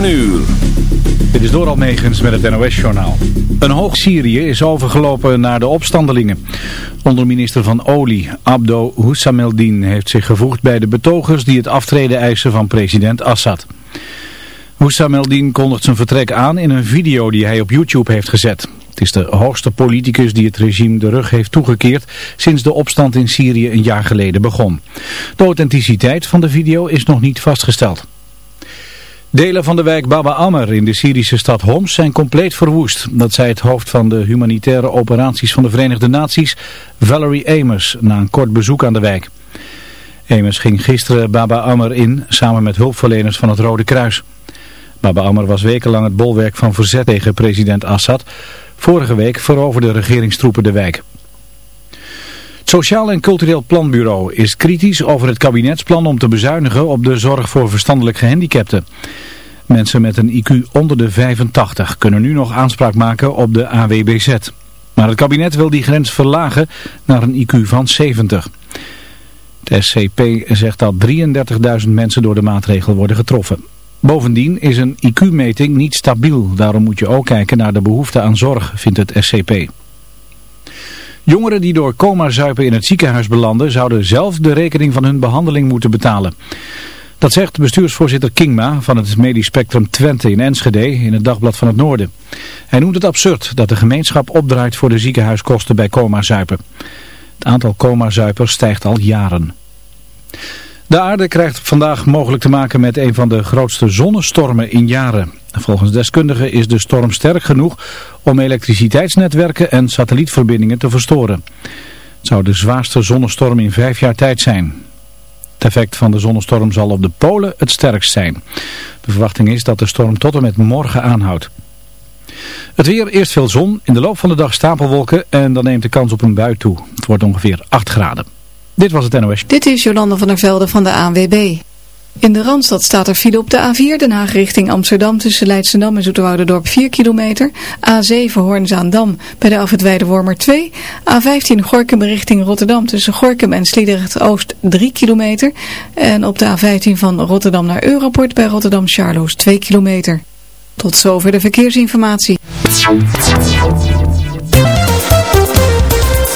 Uur. Dit is door Almegens met het NOS-journaal. Een hoog Syrië is overgelopen naar de opstandelingen. Onderminister van Olie, Abdo Hussameldin, heeft zich gevoegd bij de betogers die het aftreden eisen van president Assad. Hussameldin kondigt zijn vertrek aan in een video die hij op YouTube heeft gezet. Het is de hoogste politicus die het regime de rug heeft toegekeerd sinds de opstand in Syrië een jaar geleden begon. De authenticiteit van de video is nog niet vastgesteld. Delen van de wijk Baba Ammer in de Syrische stad Homs zijn compleet verwoest. Dat zei het hoofd van de humanitaire operaties van de Verenigde Naties, Valerie Amers, na een kort bezoek aan de wijk. Amers ging gisteren Baba Ammer in, samen met hulpverleners van het Rode Kruis. Baba Ammer was wekenlang het bolwerk van verzet tegen president Assad. Vorige week veroverden regeringstroepen de wijk. Het Sociaal en Cultureel Planbureau is kritisch over het kabinetsplan om te bezuinigen op de zorg voor verstandelijk gehandicapten. Mensen met een IQ onder de 85 kunnen nu nog aanspraak maken op de AWBZ. Maar het kabinet wil die grens verlagen naar een IQ van 70. Het SCP zegt dat 33.000 mensen door de maatregel worden getroffen. Bovendien is een IQ-meting niet stabiel. Daarom moet je ook kijken naar de behoefte aan zorg, vindt het SCP. Jongeren die door coma-zuipen in het ziekenhuis belanden zouden zelf de rekening van hun behandeling moeten betalen. Dat zegt bestuursvoorzitter Kingma van het Medisch Spectrum Twente in Enschede in het Dagblad van het Noorden. Hij noemt het absurd dat de gemeenschap opdraait voor de ziekenhuiskosten bij coma-zuipen. Het aantal coma-zuipers stijgt al jaren. De aarde krijgt vandaag mogelijk te maken met een van de grootste zonnestormen in jaren. Volgens deskundigen is de storm sterk genoeg om elektriciteitsnetwerken en satellietverbindingen te verstoren. Het zou de zwaarste zonnestorm in vijf jaar tijd zijn. Het effect van de zonnestorm zal op de polen het sterkst zijn. De verwachting is dat de storm tot en met morgen aanhoudt. Het weer, eerst veel zon, in de loop van de dag stapelwolken en dan neemt de kans op een bui toe. Het wordt ongeveer 8 graden. Dit was het NOS. Dit is Jolanda van der Velde van de ANWB. In de Randstad staat er file op de A4 Den Haag richting Amsterdam tussen Leidschendam en Dorp 4 kilometer. A7 Hoornzaandam bij de afwitweide Wormer 2. A15 Gorkum richting Rotterdam tussen Gorkum en Sliedrecht Oost 3 kilometer. En op de A15 van Rotterdam naar Europort bij Rotterdam Charloes 2 kilometer. Tot zover de verkeersinformatie.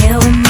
kill me.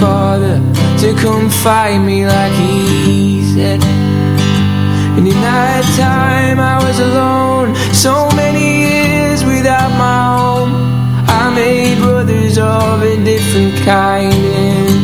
father to come find me like he said. And in that time I was alone So many years without my home I made brothers of a different kind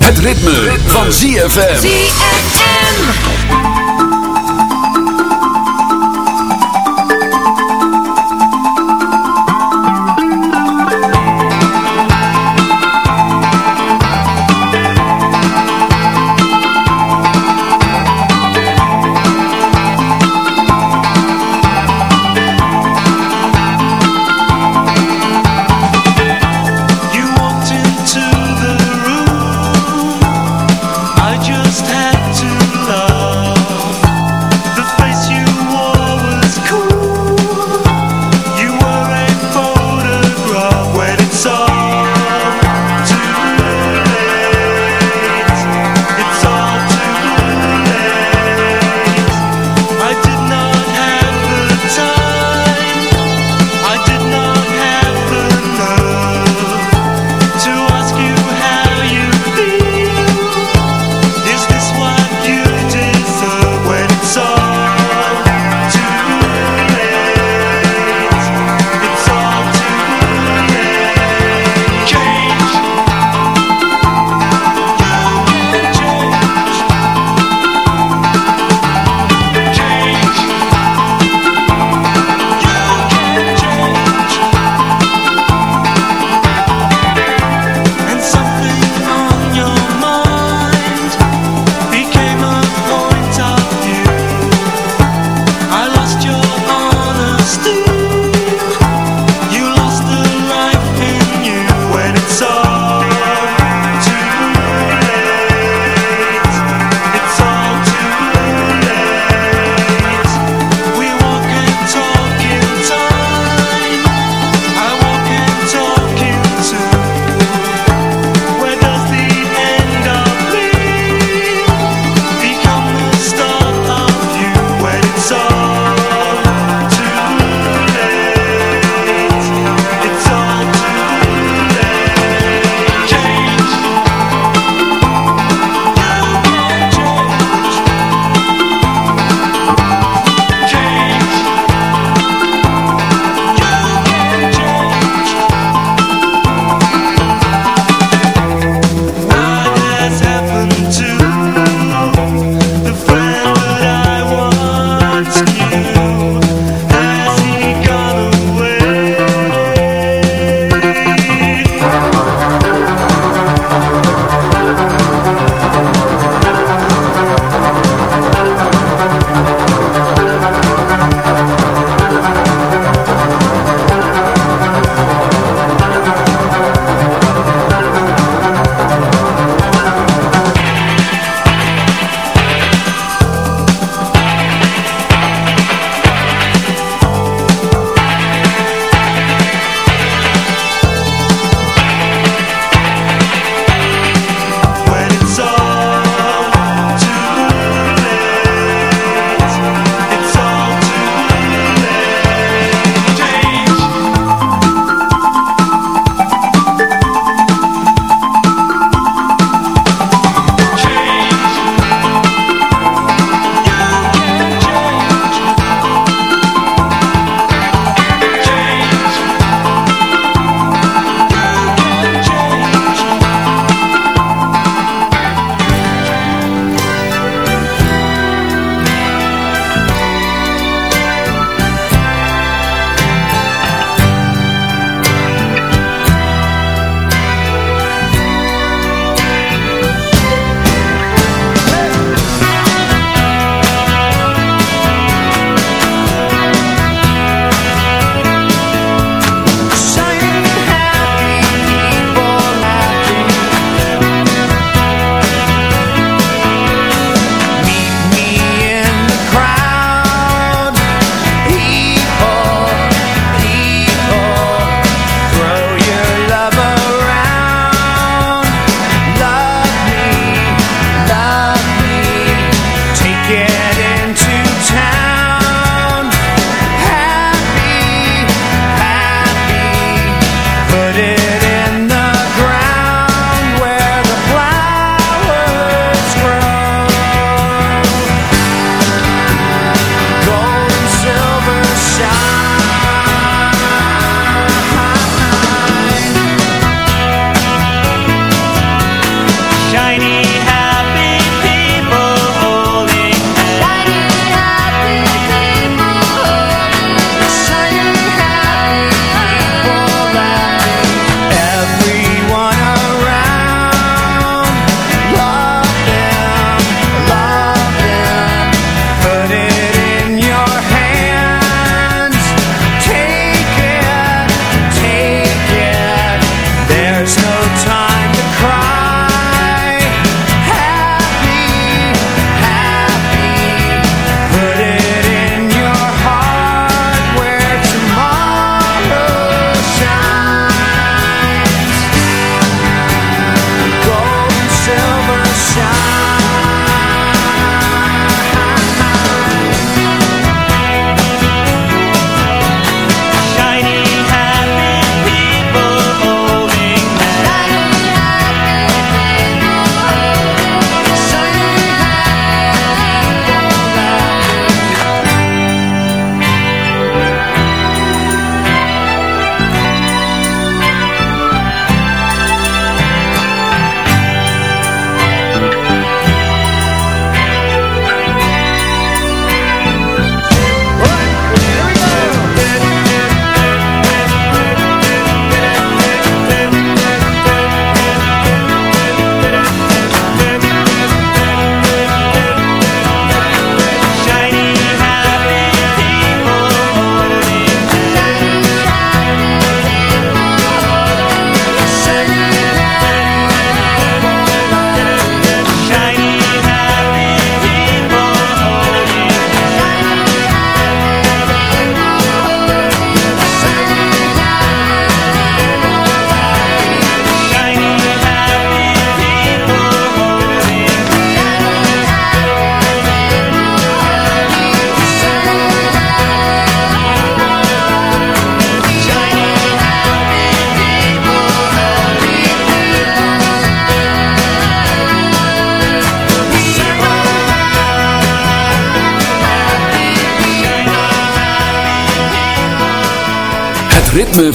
Het ritme, van ZFM.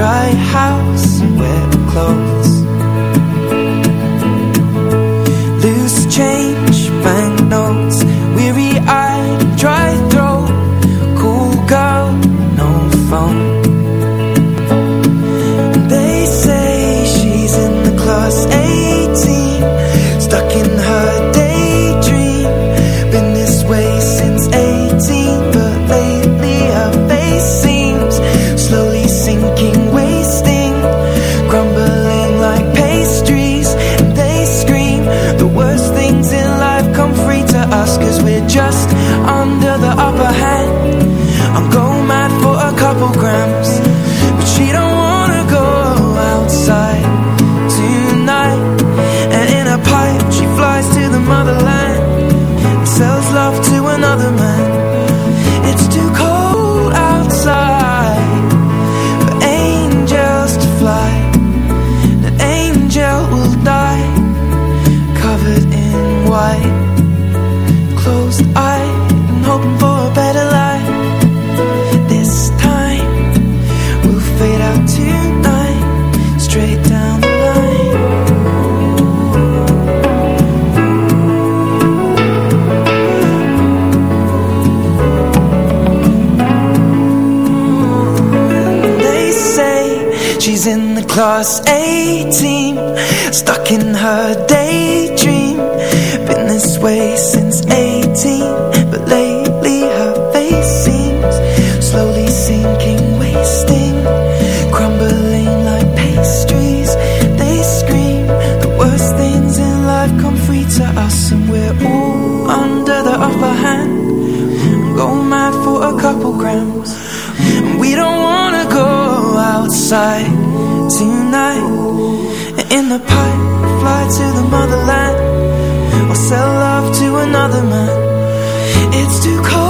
Dry house, wet clothes It's too cold